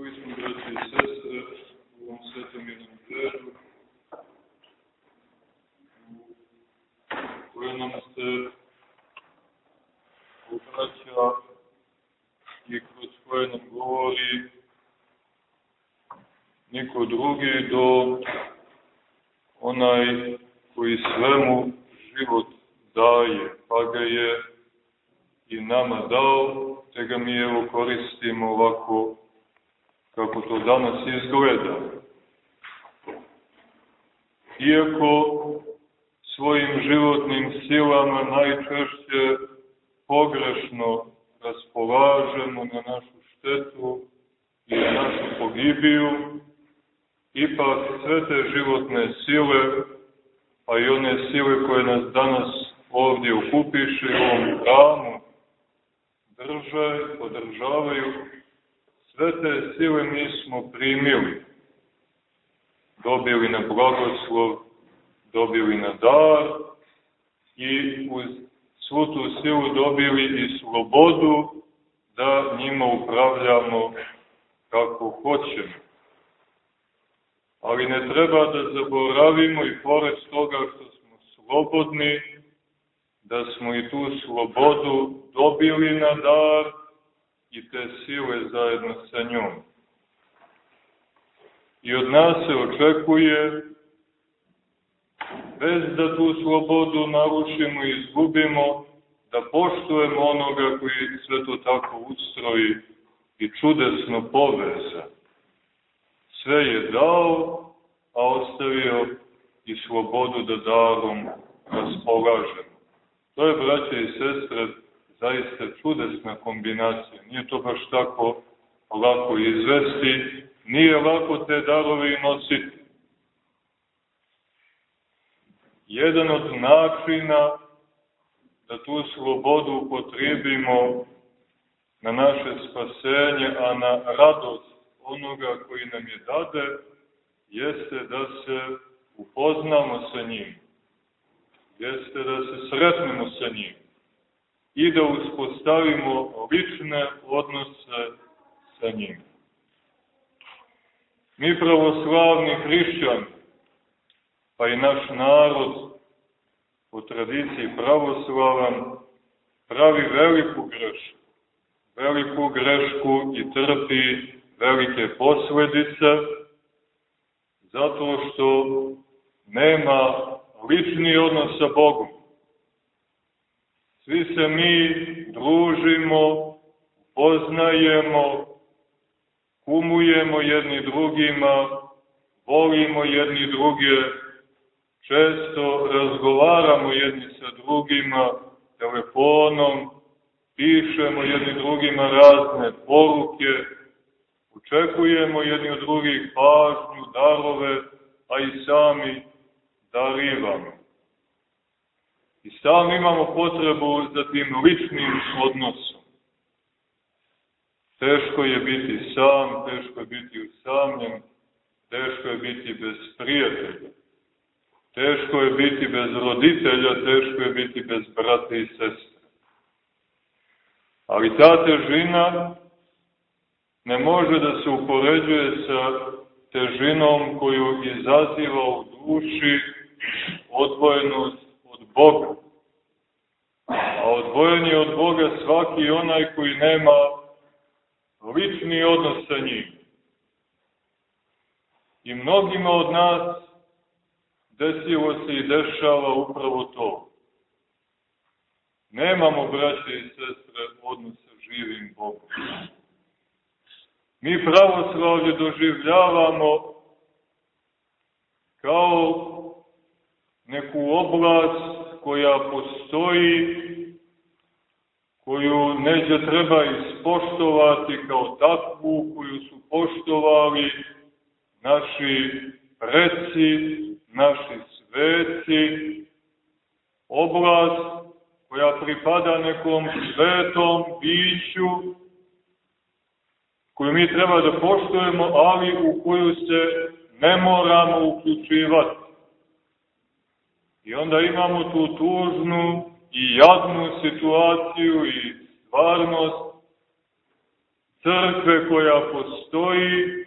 Čuli smo, braći i sestre, u ovom svetom evanđelju, koje nam se obraća i kroz koje nam govori niko drugi do onaj koji svemu život daje, pa ga je i nama dao, te ga mi evo koristimo ovako kako to danas izgleda. Iako svojim životnim silama najčešće pogrešno raspolažemo na našu štetu i na našu pogibiju, ipak sve te životne sile, pa i one sile koje nas danas ovdje ukupiše u ovom hramu, drže, podržavaju, sve te sile mi smo primili. Dobili na blagoslov, dobili na dar i uz svu tu silu dobili i slobodu da njima upravljamo kako hoćemo. Ali ne treba da zaboravimo i pored toga što smo slobodni, da smo i tu slobodu dobili na dar i te sile zajedno sa njom. I od nas se očekuje, bez da tu slobodu narušimo i izgubimo, da poštujemo onoga koji sve to tako ustroji i čudesno poveza. Sve je dao, a ostavio i slobodu da darom raspolažemo. To je, braće i sestre, zaista čudesna kombinacija. Nije to baš tako lako izvesti, nije lako te darove i nositi. Jedan od načina da tu slobodu upotrijebimo na naše spasenje, a na radost onoga koji nam je dade, jeste da se upoznamo sa njim, jeste da se sretnemo sa njim i da uspostavimo lične odnose sa njim. Mi pravoslavni hrišćani, pa i naš narod po tradiciji pravoslavan, pravi veliku grešku. Veliku grešku i trpi velike posledice, zato što nema lični odnos sa Bogom. Svi se mi družimo, poznajemo, kumujemo jedni drugima, volimo jedni druge, često razgovaramo jedni sa drugima telefonom, pišemo jedni drugima razne poruke, očekujemo jedni od drugih pažnju, darove, a i sami darivamo. I stalno imamo potrebu za tim ličnim odnosom. Teško je biti sam, teško je biti usamljen, teško je biti bez prijatelja. Teško je biti bez roditelja, teško je biti bez brata i sestre. Ali ta težina ne može da se upoređuje sa težinom koju izaziva u duši odvojenost od Boga. A odvojen je od Boga svaki onaj koji nema lični odnos sa njim. I mnogima od nas desilo se i dešava upravo to. Nemamo, braće i sestre, odnos sa živim Bogom. Mi pravoslavlje doživljavamo kao neku oblast koja postoji, koju neđe treba ispoštovati kao takvu, koju su poštovali naši preci, naši sveci, oblast koja pripada nekom svetom biću, koju mi treba da poštujemo, ali u koju se ne moramo uključivati. I onda imamo tu tužnu i jadnu situaciju i stvarnost crkve koja postoji,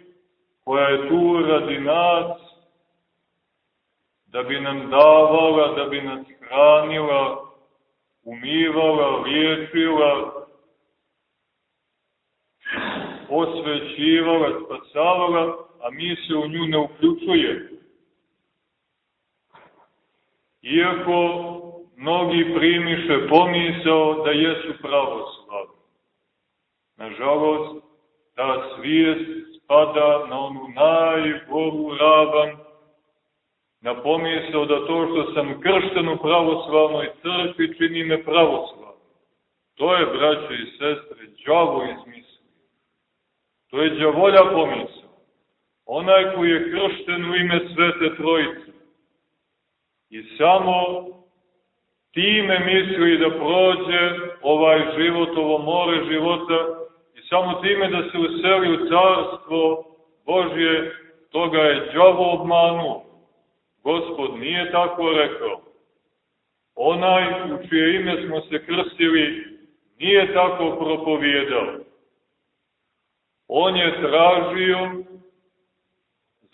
koja je tu radi nas, da bi nam davala, da bi nas hranila, umivala, liječila, osvećivala, spasavala, a mi se u nju ne uključuje. Iako mnogi primiše pomisao da jesu pravoslavni. Nažalost, ta svijest spada na onu najgoru ravan, na pomisao da to što sam kršten u pravoslavnoj crkvi čini me pravoslavno. To je, braće i sestre, džavo izmislio. To je džavolja pomisao. Onaj koji je kršten u ime Svete Trojice. I samo time misli da prođe ovaj život, ovo more života i samo time da se useli u carstvo Božje, toga je džavo obmanuo. Gospod nije tako rekao. Onaj u čije ime smo se krstili nije tako propovijedao. On je tražio,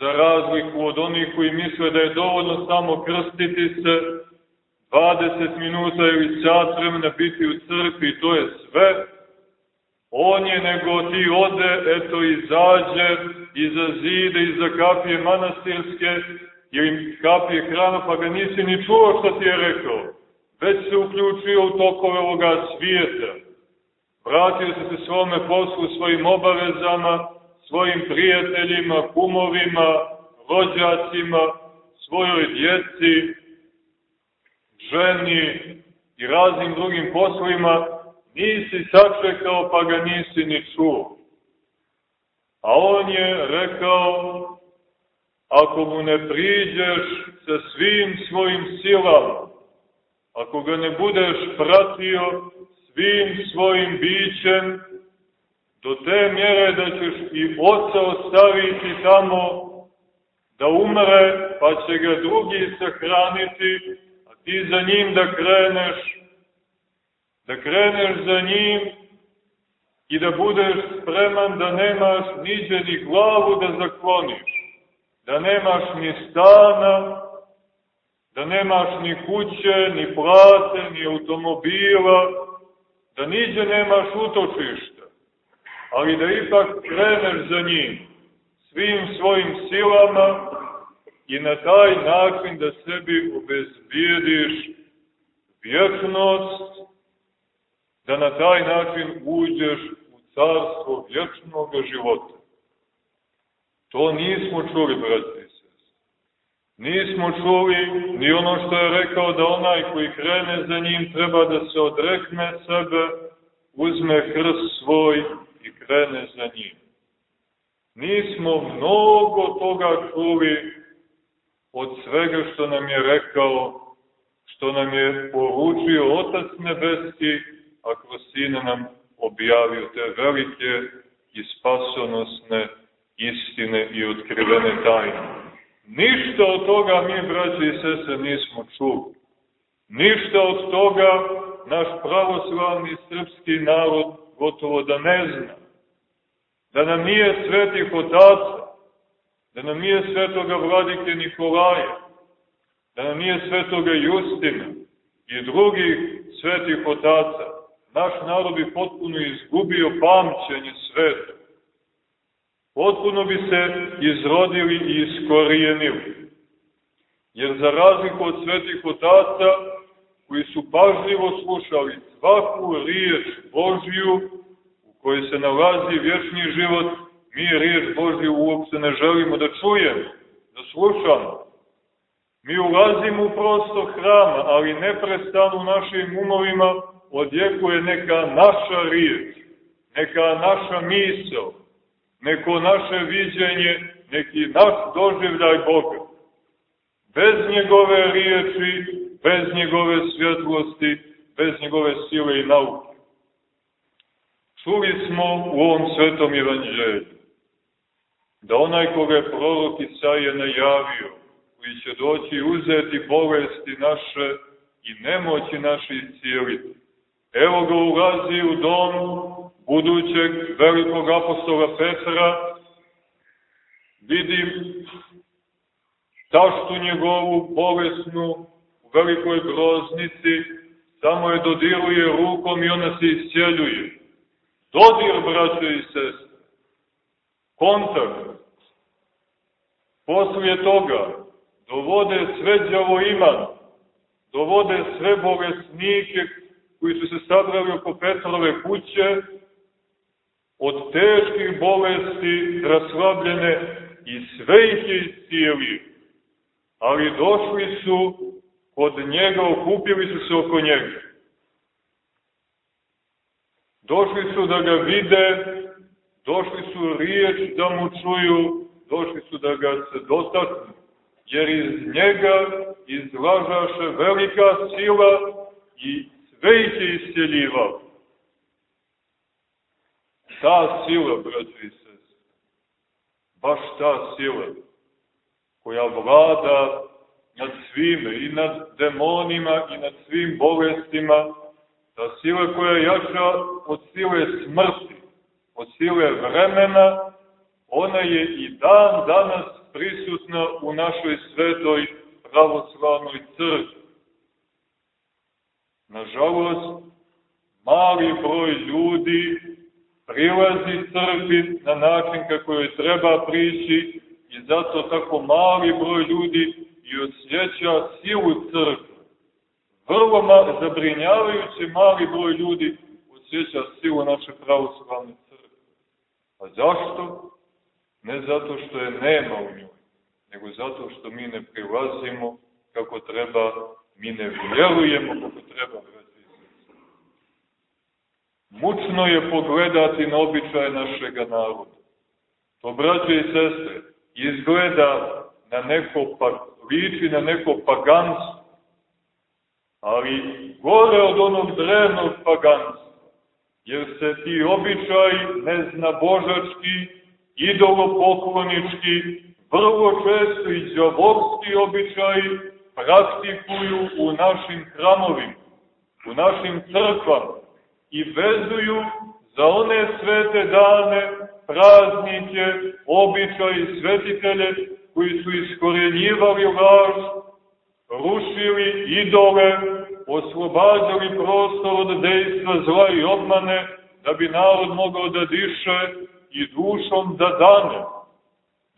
za razliku od onih koji misle da je dovoljno samo krstiti se, 20 minuta ili sat vremena biti u crkvi, to je sve. On je nego ti ode, eto izađe iza zide, iza kapije manastirske, ili kapije hrana, pa ga nisi ni čuo što ti je rekao. Već se uključio u tokove ovoga svijeta. Vratio se se svome poslu, svojim obavezama, svojim prijateljima, kumovima, rođacima, svojoj djeci, ženi i raznim drugim poslovima, nisi sačekao pa ga nisi ni čuo. A on je rekao, ako mu ne priđeš sa svim svojim silama, ako ga ne budeš pratio svim svojim bićem, do te mjere da ćeš i oca ostaviti tamo da umre, pa će ga drugi sahraniti, a ti za njim da kreneš, da kreneš za njim i da budeš spreman da nemaš niđe ni glavu da zakloniš da nemaš ni stana, da nemaš ni kuće, ni plate, ni automobila, da niđe nemaš utočišta, ali da ipak kreneš za njim svim svojim silama i na taj način da sebi obezbijediš vječnost, da na taj način uđeš u carstvo vječnog života. To nismo čuli, brati i Nismo čuli ni ono što je rekao da onaj koji krene za njim treba da se odrekne sebe, uzme krst svoj i krene za njim. Nismo mnogo toga čuli od svega što nam je rekao, što nam je poručio Otac Nebeski, a kroz Sina nam objavio te velike i spasonosne istine i otkrivene tajne. Ništa od toga mi, braći i sese, nismo čuli. Ništa od toga naš pravoslavni srpski narod gotovo da ne zna. Da nam nije svetih otaca, da nam nije svetoga vladike Nikolaja, da nam nije svetoga Justina i drugih svetih otaca, naš narod bi potpuno izgubio pamćenje sveta potpuno bi se izrodili i iskorijenili. Jer za razliku od svetih otaca, koji su pažljivo slušali svaku riječ Božju u kojoj se nalazi vječni život, mi riječ Božju uopšte ne želimo da čujemo, da slušamo. Mi ulazimo u prostor hrama, ali neprestano u našim umovima odjekuje neka naša riječ, neka naša misel, neko naše viđenje, neki naš doživljaj Boga. Bez njegove riječi, bez njegove svjetlosti, bez njegove sile i nauke. Čuli smo u ovom svetom evanđelju da onaj koga je prorok Isaija najavio, koji će doći uzeti bolesti naše i nemoći naše iscijeliti. Evo ga ulazi u dom budućeg velikog apostola Petra, vidim taštu njegovu bolesnu velikoj groznici, samo je dodiruje rukom i ona se iscijeljuje. Dodir, braćo i sestre, kontakt. Poslije toga dovode sve djavoiman, dovode sve bolesnike koji su se sabrali oko Petrove kuće, od teških bolesti raslabljene i sve ih je iscijelio. Ali došli su kod njega, okupili su se oko njega. Došli su da ga vide, došli su riječ da mu čuju, došli su da ga se dotaknu, jer iz njega izlažaše velika sila i sve ih je iscijeljivao. Ta sila, braći i sest, baš ta sila, koja vlada nad svime, i nad demonima, i nad svim bolestima, ta sila koja je jača od sile smrti, od sile vremena, ona je i dan danas prisutna u našoj svetoj pravoslavnoj crkvi. Nažalost, mali broj ljudi prilazi crkvi na način kako joj treba prići i zato tako mali broj ljudi i osjeća silu crkve. Vrlo ma, zabrinjavajući mali broj ljudi osjeća silu naše pravoslavne crkve. A zašto? Ne zato što je nema u njoj, nego zato što mi ne prilazimo kako treba, mi ne vjerujemo kako treba, Mučno je pogledati na običaje našega naroda. To, braće i sestre, izgleda na neko, pa, liči na neko paganstvo, ali gore od onog drevnog paganstva, jer se ti običaji neznabožački, idolopoklonički, vrlo često i džavorski običaji praktikuju u našim hramovima, u našim crkvama i vezuju za one svete dane, praznike, običaje svetitelje koji su iskorjenjivali laž, rušili idole, oslobađali prostor od dejstva zla i obmane, da bi narod mogao da diše i dušom da dane,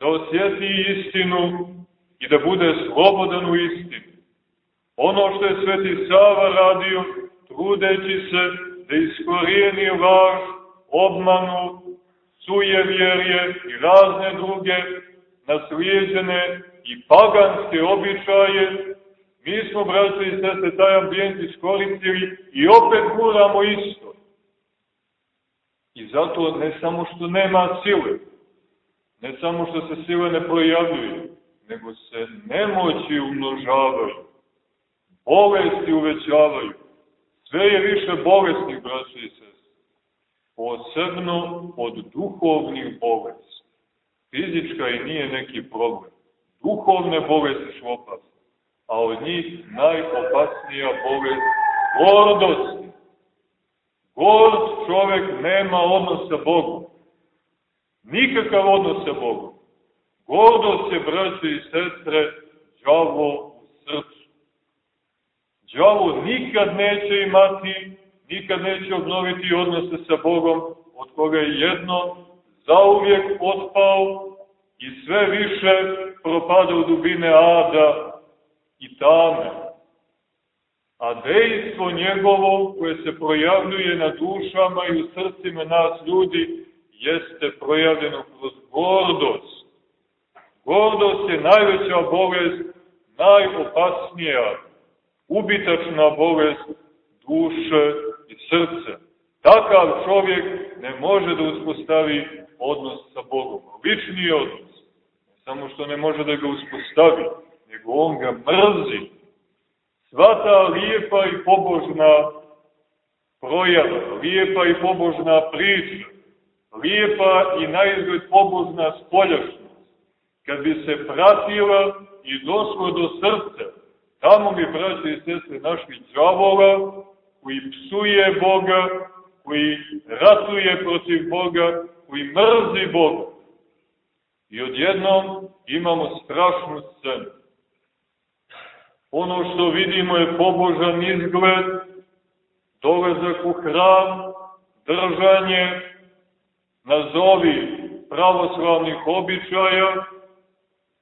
da osjeti istinu i da bude slobodan u istinu. Ono što je Sveti Sava radio, trudeći se da iskorijeni laž, obmanu, sujevjerje i razne druge naslijeđene i paganske običaje, mi smo, braće i sese, taj ambijent iskoristili i opet guramo isto. I zato ne samo što nema sile, ne samo što se sile ne projavljuju, nego se nemoći umnožavaju, bolesti uvećavaju, sve je više bolestnih, braće i sese, posebno od duhovnih bolesti. Fizička i nije neki problem. Duhovne bolesti su opasne, a od njih najopasnija bolest gordosti. Gord čovek nema odnos sa Bogom. Nikakav odnos sa Bogom. Gordost je, braće i sestre, džavo u srcu. Džavo nikad neće imati, nikad neće obnoviti odnose sa Bogom, od koga je jedno zauvijek otpao i sve više propada u dubine ada i tame. A dejstvo njegovo koje se projavljuje na dušama i u srcima nas ljudi jeste projavljeno kroz gordost. Gordost je najveća bolest, najopasnija, ubitačna bolest duše i srca. Takav čovjek ne može da uspostavi odnos sa Bogom, lični odnos. Samo što ne može da ga uspostavi, nego on ga mrzi. Sva ta lijepa i pobožna projava, lijepa i pobožna priča, lijepa i naizgled pobožna spoljašnost, kad bi se pratila i došlo do srca, tamo bi, braći i sestre, našli džavola koji psuje Boga, koji ratuje protiv Boga, koji mrzi Boga. I odjednom imamo strašnu scenu. Ono što vidimo je pobožan izgled, dolazak u hram, držanje, nazovi pravoslavnih običaja,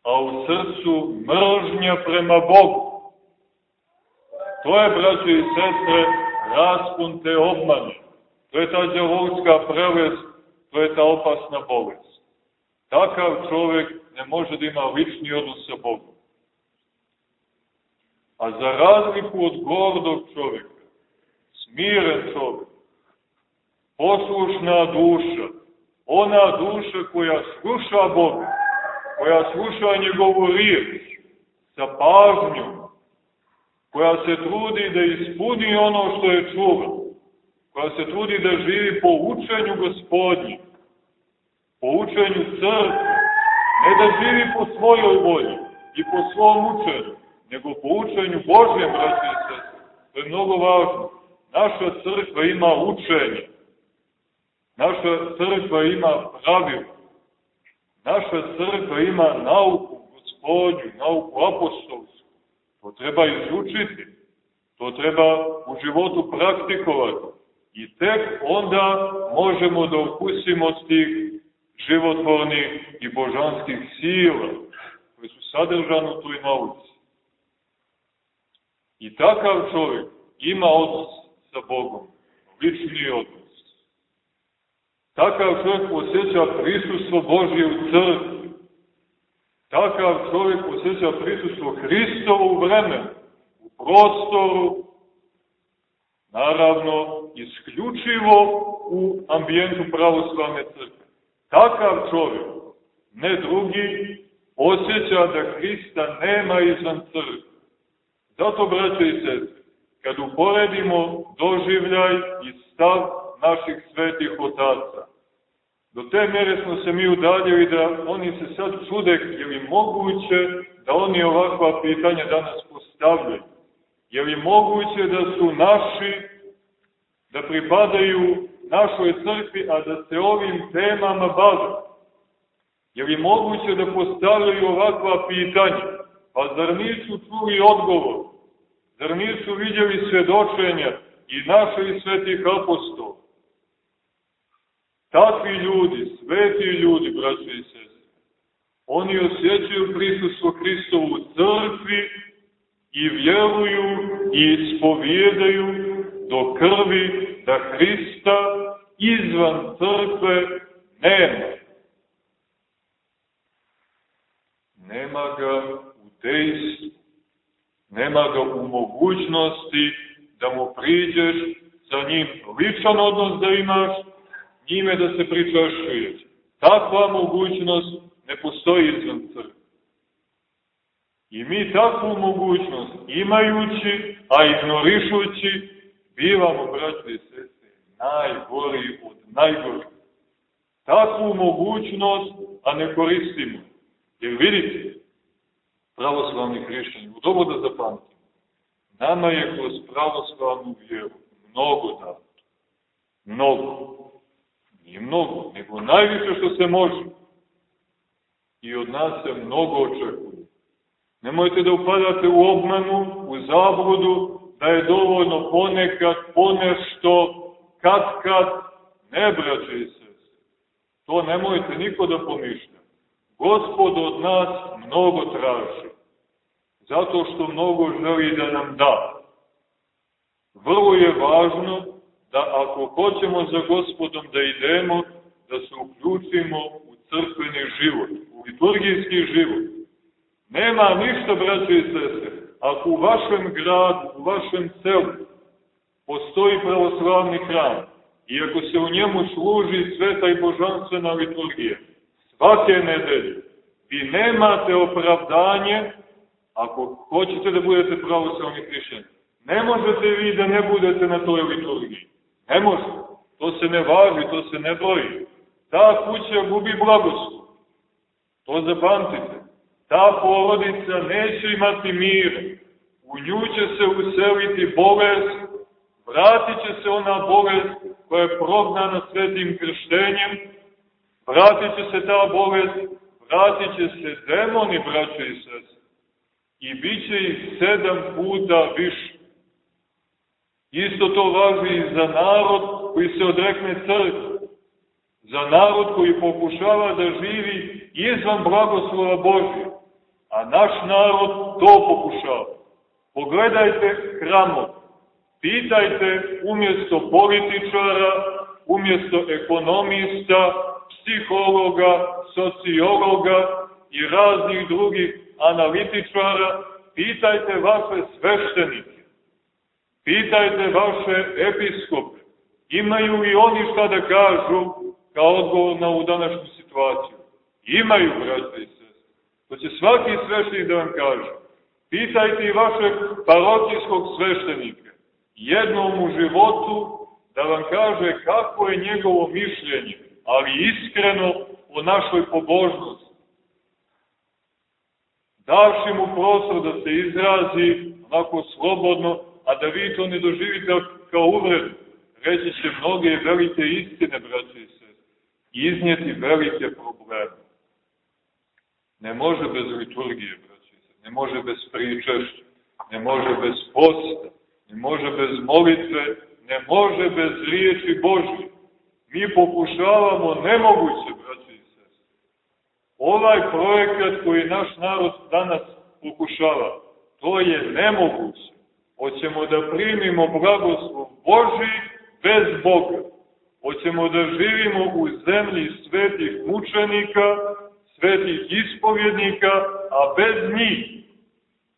a u srcu mržnja prema Bogu. To je, braće i sestre, raspun te obmane. To je ta djavoljska prelest, to je ta opasna bolest. Takav čovjek ne može da ima lični odnos sa Bogom. A za razliku od gordog čovjeka, smiren čovjek, poslušna duša, ona duša koja sluša Boga, koja sluša njegovu riječ sa pažnjom, koja se trudi da ispuni ono što je čuva, koja se trudi da živi po učenju gospodnji, po učenju crkve, ne da živi po svojoj volji i po svom učenju, nego po učenju Božjem, braći i sestri. To je mnogo važno. Naša crkva ima učenje. Naša crkva ima pravila. Naša crkva ima nauku gospodnju, nauku apostolsku. To treba izučiti. To treba u životu praktikovati. I tek onda možemo da ukusimo tih životvornih i božanskih sila koje su sadržane u toj nauci. I takav čovjek ima odnos sa Bogom, lični odnos. Takav čovjek osjeća prisustvo Božje u crkvi. Takav čovjek osjeća prisustvo Hristovo u vremenu, u prostoru, naravno isključivo u ambijentu pravoslavne crkve. Takav čovjek, ne drugi, osjeća da Hrista nema izvan crkve. Zato, braće i sestre, kad uporedimo doživljaj i stav naših svetih otaca, do te mere smo se mi udaljili da oni se sad čude je li moguće da oni ovakva pitanja danas postavljaju. Je li moguće da su naši, da pripadaju našoj crkvi, a da se ovim temama bave? Je li moguće da postavljaju ovakva pitanja? Pa zar nisu čuli odgovor? Zar nisu vidjeli svedočenja i naših svetih apostola? Takvi ljudi, sveti ljudi, braći i sestri, oni osjećaju prisustvo Hristovu u crkvi i vjeruju i ispovjedaju do krvi da Hrista izvan crkve nema. Nema ga u dejstvu, nema ga u mogućnosti da mu priđeš sa njim ličan odnos da imaš, njime da se pričašuje. Takva mogućnost ne postoji izvan crkve. I mi takvu mogućnost, imajući, a ignorišući, bivamo, braći i sestri, najgori od najgori. Takvu mogućnost, a ne koristimo. Jer vidite, pravoslavni hrišćani, u dobu da zapamtimo, nama je kroz pravoslavnu vjeru mnogo dato. Mnogo. Nije mnogo, nego najviše što se može. I od nas se mnogo očekuje. Nemojte da upadate u obmanu, u zabludu, da je dovoljno ponekad, ponešto, kad kad, ne braće i sese. To nemojte niko da pomišlja. Gospod od nas mnogo traži. Zato što mnogo želi da nam da. Vrlo je važno da ako hoćemo za gospodom da idemo, da se uključimo u crkveni život, u liturgijski život. Nema ništa, braće i sese, ako u vašem gradu, u vašem selu postoji pravoslavni hram i ako se u njemu služi sveta i božanstvena liturgija, svake nedelje, vi nemate opravdanje ako hoćete da budete pravoslavni hrišćani. Ne možete vi da ne budete na toj liturgiji. Ne može. To se ne važi, to se ne broji. Ta kuća gubi blagoslov. To zapamtite. Ta porodica neće imati mir. U nju će se useliti bolest, vratit će se ona bolest koja je prognana svetim krštenjem, vratit će se ta bolest, vratit će se demoni, braće i sese, i bit će ih sedam puta više. Isto to važi i za narod koji se odrekne crkve, za narod koji pokušava da živi izvan blagoslova Božje, a naš narod to pokušava. Pogledajte hramov, pitajte umjesto političara, umjesto ekonomista, psihologa, sociologa i raznih drugih analitičara, pitajte vaše sveštenike, pitajte vaše episkope, imaju li oni šta da kažu kao odgovor na ovu današnju situaciju? Imaju, braće. To će svaki sveštenik da vam kaže. Pitajte i vašeg parocijskog sveštenika, jednom u životu, da vam kaže kako je njegovo mišljenje, ali iskreno o našoj pobožnosti. Davši mu prostor da se izrazi onako slobodno, a da vi to ne doživite kao uvredu. Reći će mnoge velike istine, braće i sestre, iznijeti velike probleme. Ne može bez liturgije, braće i sestre, ne može bez pričešća, ne može bez posta, ne može bez molitve, ne može bez riječi Božje. Mi pokušavamo nemoguće, braće i sestre. Ovaj projekat koji naš narod danas pokušava, to je nemoguće. Hoćemo da primimo blagoslov Boži bez Boga. Hoćemo da živimo u zemlji svetih mučenika, svetih ispovjednika, a bez njih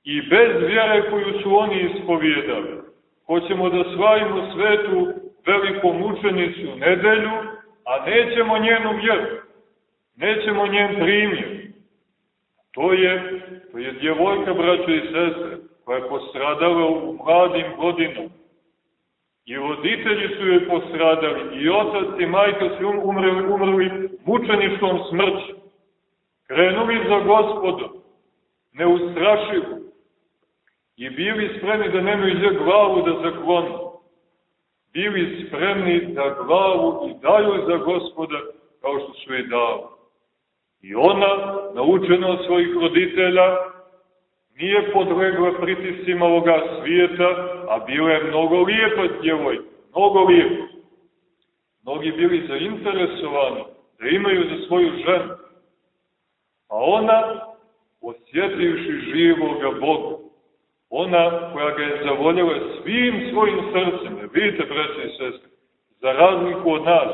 i bez vjere koju su oni ispovjedali. Hoćemo da slavimo svetu velikom mučenicu nedelju, a nećemo njenu vjeru, nećemo njen primjer. To je, to je djevojka, braće i sestre, koja je postradala u mladim godinama. I roditelji su joj postradali, i otac i majka su um, umrli, umrli mučeničkom smrću. Krenuli za gospodom, neustrašivo, i bili spremni da nemaju glavu da zaklonu bili spremni da glavu i daju za gospoda kao što su i dali. I ona, naučena od svojih roditelja, nije podlegla pritiscima ovoga svijeta, a bila je mnogo lijepa djevojka, mnogo lijepa. Mnogi bili zainteresovani da imaju za svoju ženu. A ona, osjetivši živoga Boga, ona koja ga je zavoljela svim svojim srcem, vidite, braće i sestre, za razliku od nas,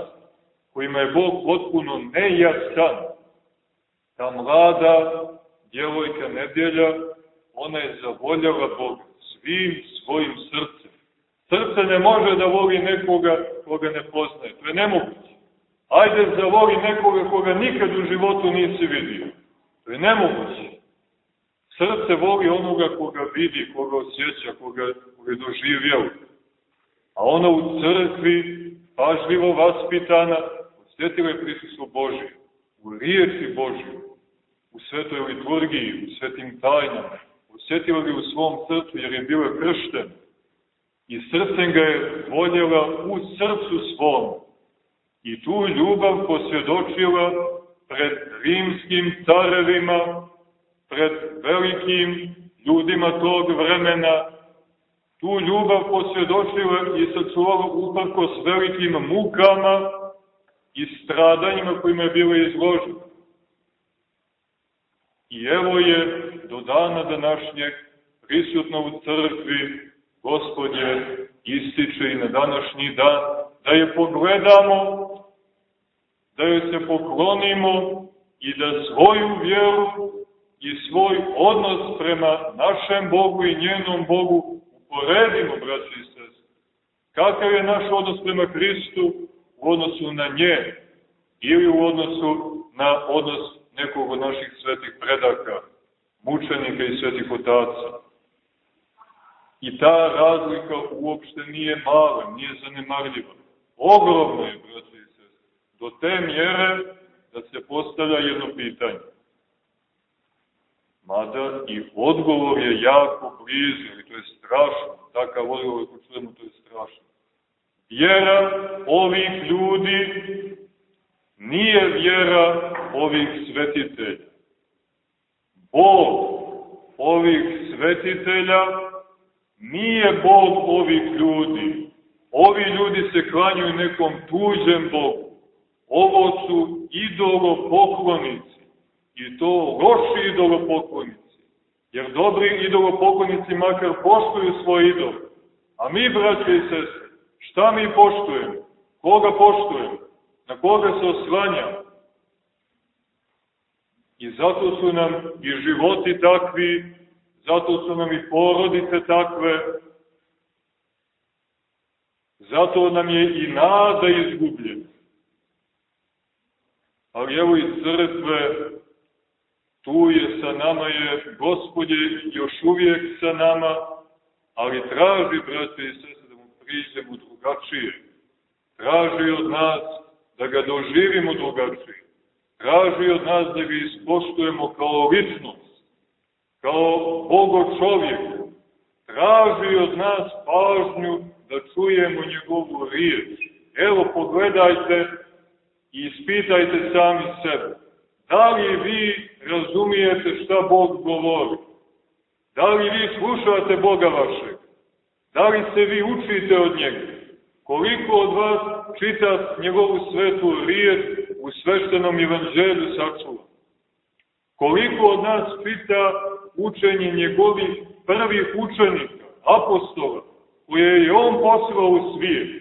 kojima je Bog potpuno nejasan, ta mlada djevojka nedjelja, ona je zavoljela Boga svim svojim srcem. Srce ne može da voli nekoga koga ne poznaje, to je nemoguće. Ajde zavoli nekoga koga nikad u životu nisi vidio. To je nemoguće. Srce voli onoga koga vidi, koga osjeća, koga, koga je. A ona u crkvi, pažljivo vaspitana, osjetila je prisustvo Božije, u riječi Božije, u svetoj liturgiji, u svetim tajnama. Osjetila ga u svom srcu jer je bila krštena. I srcem ga je voljela u srcu svom. I tu ljubav posvjedočila pred rimskim carevima, pred velikim ljudima tog vremena, tu ljubav posvjedočila i sačuvala uprko s velikim mukama i stradanjima kojima je bila izložena. I evo je do dana današnjeg prisutno u crkvi Gospodje ističe i na današnji dan da je pogledamo, da joj se poklonimo i da svoju vjeru i svoj odnos prema našem Bogu i njenom Bogu uporedimo, braći i sestri. Kakav je naš odnos prema Hristu u odnosu na nje ili u odnosu na odnos nekog od naših svetih predaka, mučenika i svetih otaca. I ta razlika uopšte nije mala, nije zanemarljiva. Ogromno je, braći do te mjere da se postavlja jedno pitanje. Mada i odgovor je jako blizu, ili to je strašno. Takav odgovor, ako čujemo, to je strašno. Vjera ovih ljudi nije vjera ovih svetitelja. Bog ovih svetitelja nije Bog ovih ljudi. Ovi ljudi se klanjuju nekom tuđem Bogu. Ovo su idolopoklonici. I to loši idolopoklonici. Jer dobri idolopoklonici makar poštuju svoj idol. A mi, braće i sestre, šta mi poštujemo? Koga poštujemo? Na koga se oslanjamo? I zato su nam i životi takvi, zato su nam i porodice takve, zato nam je i nada izgubljena. Ali evo i crkve, tu je sa nama je, Gospod je još uvijek sa nama, ali traži, brate i sese, da mu priđemo drugačije. Traži od nas da ga doživimo drugačije. Traži od nas da ga ispoštujemo kao ličnost, kao Bogo čovjek. Traži od nas pažnju da čujemo njegovu riječ. Evo, pogledajte i ispitajte sami sebe. Da li vi razumijete šta Bog govori? Da li vi slušate Boga vašeg? Da li se vi učite od njega? Koliko od vas čita njegovu svetu riječ u sveštenom evanđelju sačuva? Koliko od nas čita učenje njegovih prvih učenika, apostola, koje je on poslao u svijet?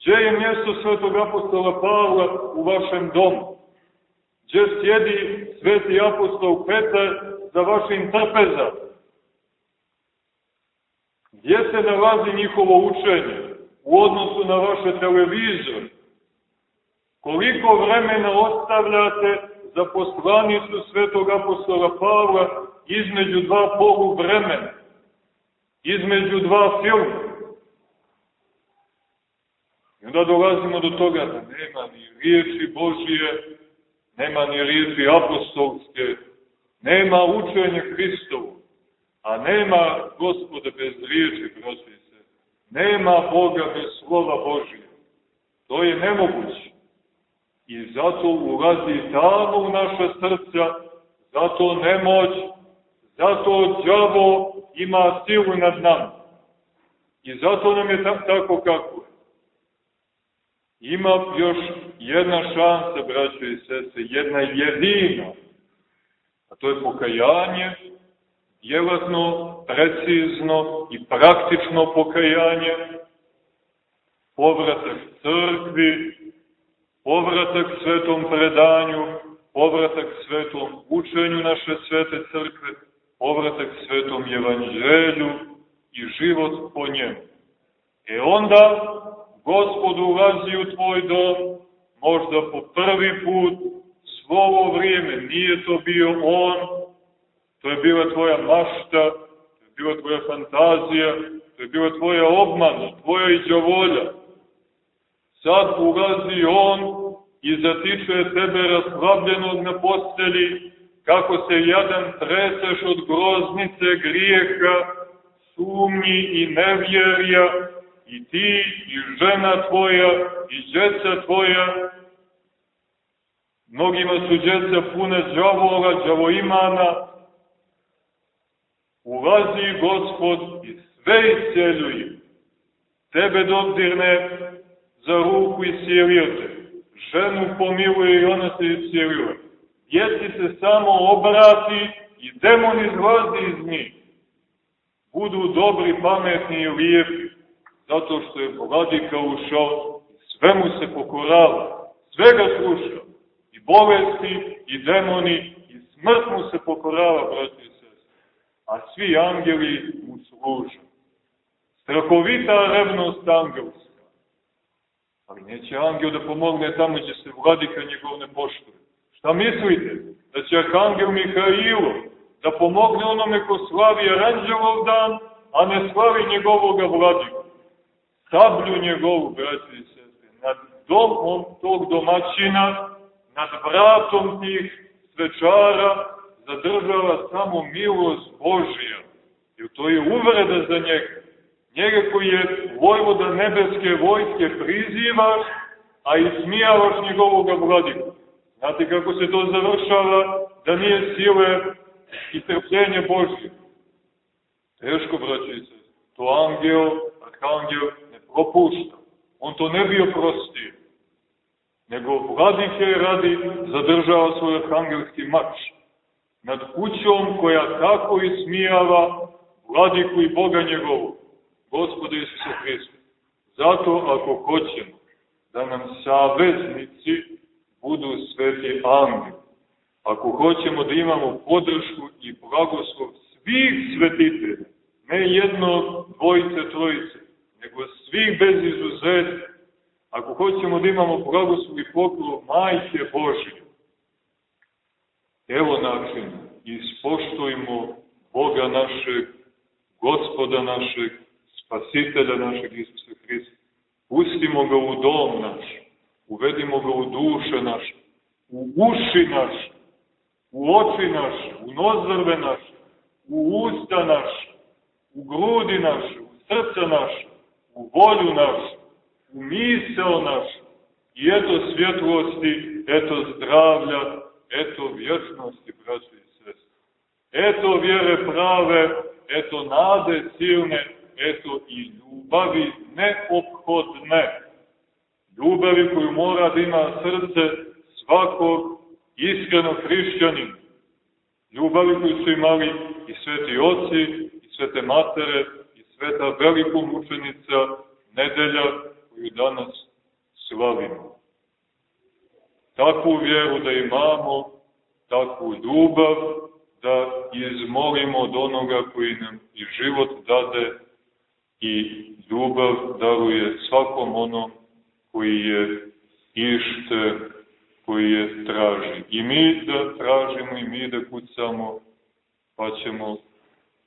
Gdje je mjesto svetog apostola Pavla u vašem domu? Gdje sjedi sveti apostol Petar za vašim trpeza? Gdje se nalazi njihovo učenje u odnosu na vaše televizor? Koliko vremena ostavljate za poslanicu svetog apostola Pavla između dva polu vremena, između dva filma? I onda dolazimo do toga da nema ni riječi Božije, nema ni riječi apostolske, nema učenja Hristovu, a nema gospoda bez riječi, braći se. Nema Boga bez slova Božije. To je nemoguće. I zato ulazi tamo u naša srca, zato nemoć, zato džavo ima silu nad nama. I zato nam je tako kako je. Ima još jedna šansa, braćo i sese, jedna jedina, a to je pokajanje, djelatno, precizno i praktično pokajanje, povratak crkvi, povratak svetom predanju, povratak svetom učenju naše svete crkve, povratak svetom evanđelju i život po njemu. E onda Gospod ulazi u tvoj dom, možda po prvi put, svo ovo vrijeme, nije to bio On, to je bila tvoja mašta, to je bila tvoja fantazija, to je bila tvoja obmana, tvoja iđavolja. Sad ulazi On i zatiče tebe raslabljenog na posteli, kako se jadan treseš od groznice grijeha, sumnji i nevjerja, i ti, i žena tvoja, i djeca tvoja, mnogima su djeca pune džavola, džavoimana, ulazi gospod i sve isceljuje. Tebe dodirne za ruku i sjelio te. Ženu pomiluje i ona se iscijeljuje. Djeci se samo obrati i demon izlazi iz njih. Budu dobri, pametni i lijepi zato što je vladika ušao, sve mu se pokorava, sve ga sluša, i bolesti, i demoni, i smrt mu se pokorava, brati i sest. A svi angeli mu služa. Strahovita revnost angelska. Ali neće angel da pomogne tamo gdje se vladika njegov ne poštuje. Šta mislite? Da će arhangel Mihailo da pomogne onome ko slavi aranđelov dan, a ne slavi njegovoga vladika sablju njegovu, braći i sestre, nad domom tog domaćina, nad vratom tih svečara, zadržava samo milost Božija. Jer to je uvreda za njega. Njega koji je vojvoda nebeske vojske prizivaš, a ismijavaš njegovoga vladiku. Znate kako se to završava da nije sile i trpljenje Božje. Teško, braće i To angel, arhangel ne propušta. On to ne bio prostio. Nego vladike radi zadržava svoj arhangelski mač nad kućom koja tako ismijava vladiku i Boga njegovu, Gospoda Isusa Hrista. Zato ako hoćemo da nam saveznici budu sveti angeli, ako hoćemo da imamo podršku i blagoslov svih svetitelja, ne jedno, dvojice, trojice, nego svih bez izuzetka, ako hoćemo da imamo blagoslov i poklon Majke Božje, evo način, ispoštujmo Boga našeg, gospoda našeg, spasitelja našeg Isusa Hrista. Pustimo ga u dom naš, uvedimo ga u duše naše, u uši naše, u oči naše, u nozrve naše, u usta naše, u grudi naše, u srce naše, u volju našu, u misel našu. I eto svjetlosti, eto zdravlja, eto vječnosti, braći i sestri. Eto vjere prave, eto nade silne, eto i ljubavi neophodne. Ljubavi koju mora da ima srce svakog iskrenog hrišćanina. Ljubavi koju su imali i sveti oci, i svete matere, sveta velikomučenica nedelja koju danas slavimo. Takvu vjeru da imamo, takvu ljubav da izmolimo od onoga koji nam i život dade i ljubav daruje svakom onom koji je ište, koji je traži. I mi da tražimo i mi da kucamo, pa ćemo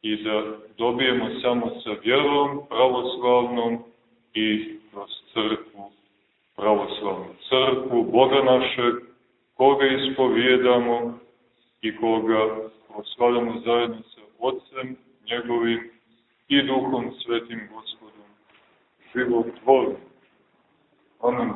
i da dobijemo samo sa vjerom pravoslavnom i kroz crkvu pravoslavnu. Crkvu Boga našeg, koga ispovjedamo i koga proslavljamo zajedno sa Otcem njegovim i Duhom Svetim Gospodom živog tvorim. Amen.